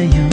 You.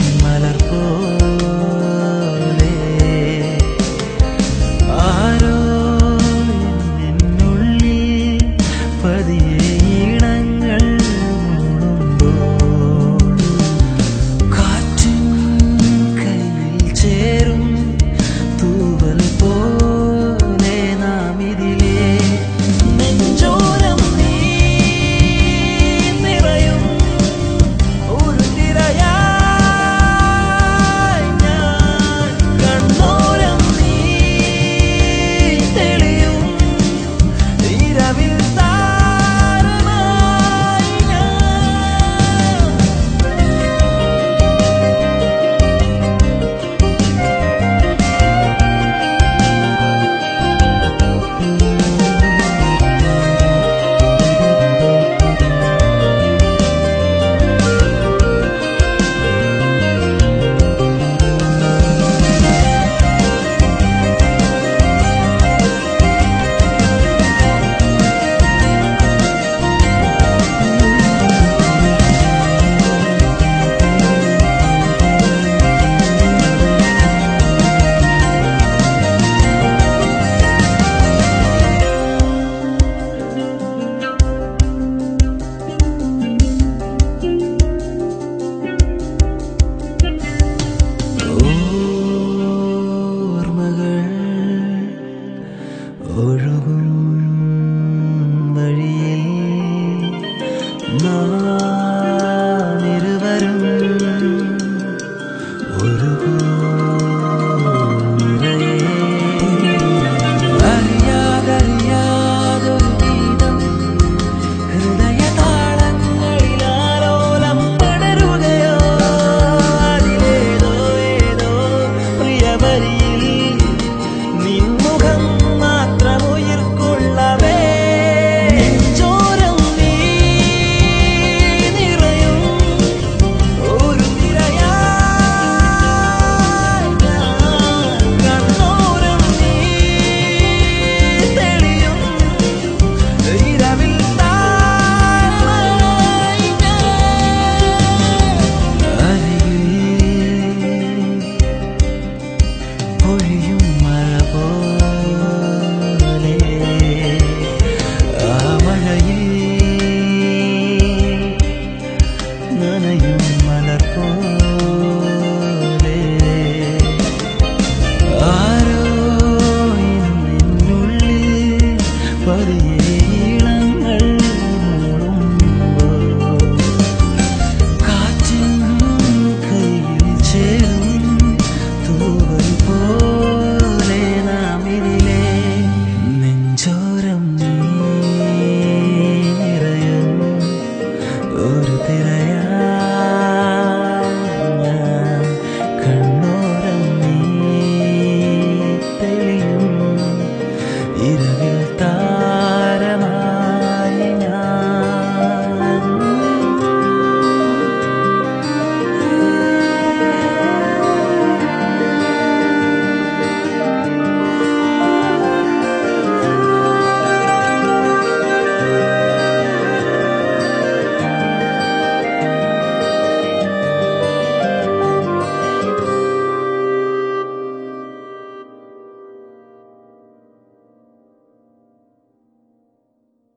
Oh. 儿？